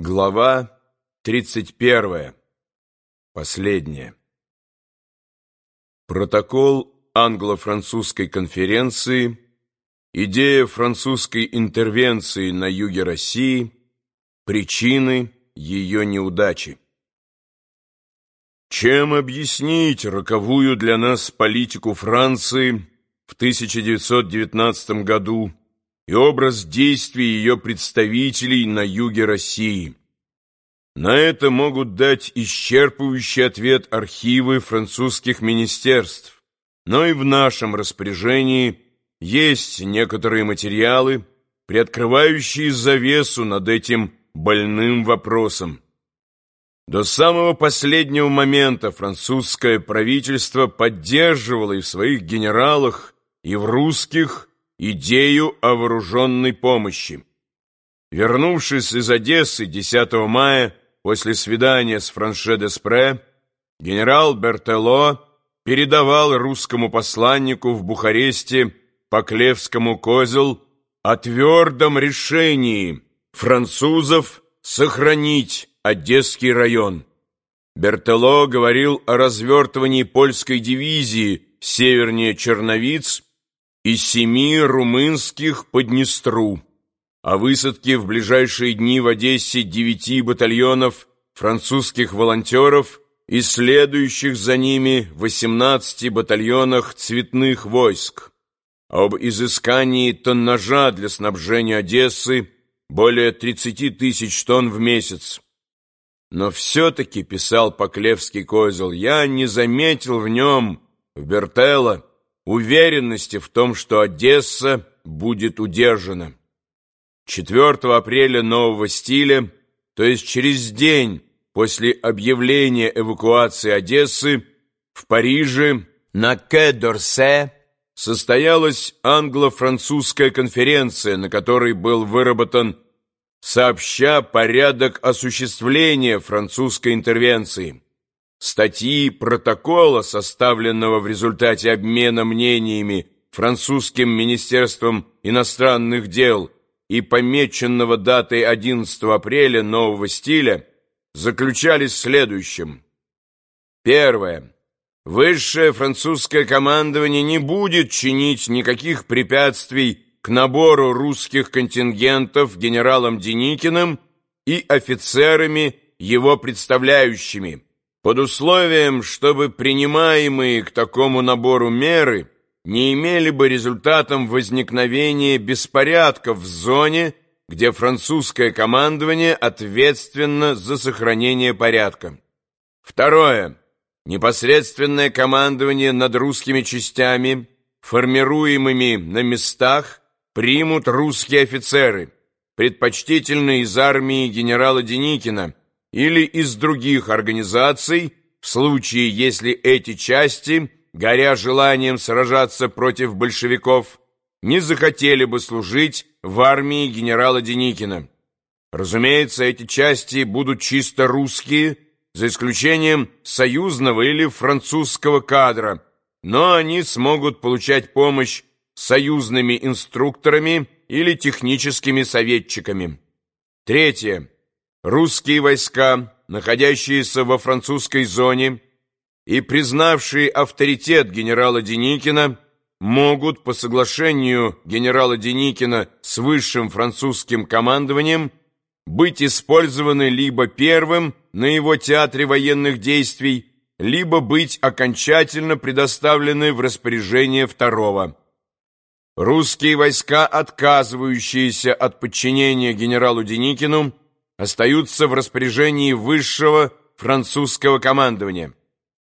Глава 31. Последняя. Протокол англо-французской конференции, идея французской интервенции на юге России, причины ее неудачи. Чем объяснить роковую для нас политику Франции в 1919 году, и образ действий ее представителей на юге России. На это могут дать исчерпывающий ответ архивы французских министерств, но и в нашем распоряжении есть некоторые материалы, приоткрывающие завесу над этим больным вопросом. До самого последнего момента французское правительство поддерживало и в своих генералах, и в русских, идею о вооруженной помощи. Вернувшись из Одессы 10 мая после свидания с Франше де Спре, генерал Бертело передавал русскому посланнику в Бухаресте Поклевскому козел о твердом решении французов сохранить Одесский район. Бертело говорил о развертывании польской дивизии севернее Черновиц и семи румынских по Днестру, о высадке в ближайшие дни в Одессе девяти батальонов французских волонтеров и следующих за ними 18 батальонах цветных войск, об изыскании тоннажа для снабжения Одессы более 30 тысяч тонн в месяц. Но все-таки, писал Поклевский козел, я не заметил в нем, в Бертелло, уверенности в том, что Одесса будет удержана. 4 апреля нового стиля, то есть через день после объявления эвакуации Одессы, в Париже на Кэ-Дорсе состоялась англо-французская конференция, на которой был выработан сообща порядок осуществления французской интервенции. Статьи протокола, составленного в результате обмена мнениями французским министерством иностранных дел и помеченного датой 11 апреля нового стиля, заключались в следующем. Первое. Высшее французское командование не будет чинить никаких препятствий к набору русских контингентов генералом Деникиным и офицерами, его представляющими, под условием, чтобы принимаемые к такому набору меры не имели бы результатом возникновения беспорядков в зоне, где французское командование ответственно за сохранение порядка. Второе. Непосредственное командование над русскими частями, формируемыми на местах, примут русские офицеры, предпочтительно из армии генерала Деникина, или из других организаций, в случае, если эти части, горя желанием сражаться против большевиков, не захотели бы служить в армии генерала Деникина. Разумеется, эти части будут чисто русские, за исключением союзного или французского кадра, но они смогут получать помощь союзными инструкторами или техническими советчиками. Третье. Русские войска, находящиеся во французской зоне и признавшие авторитет генерала Деникина, могут по соглашению генерала Деникина с высшим французским командованием быть использованы либо первым на его театре военных действий, либо быть окончательно предоставлены в распоряжение второго. Русские войска, отказывающиеся от подчинения генералу Деникину, остаются в распоряжении высшего французского командования.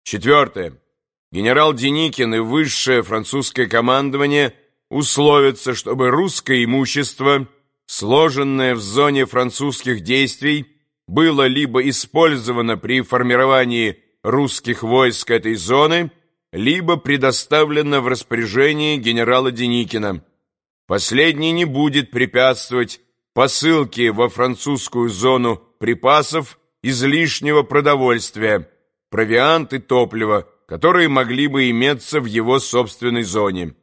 Четвертое. Генерал Деникин и высшее французское командование условятся, чтобы русское имущество, сложенное в зоне французских действий, было либо использовано при формировании русских войск этой зоны, либо предоставлено в распоряжение генерала Деникина. Последний не будет препятствовать посылки во французскую зону припасов излишнего продовольствия, провиант и топлива, которые могли бы иметься в его собственной зоне.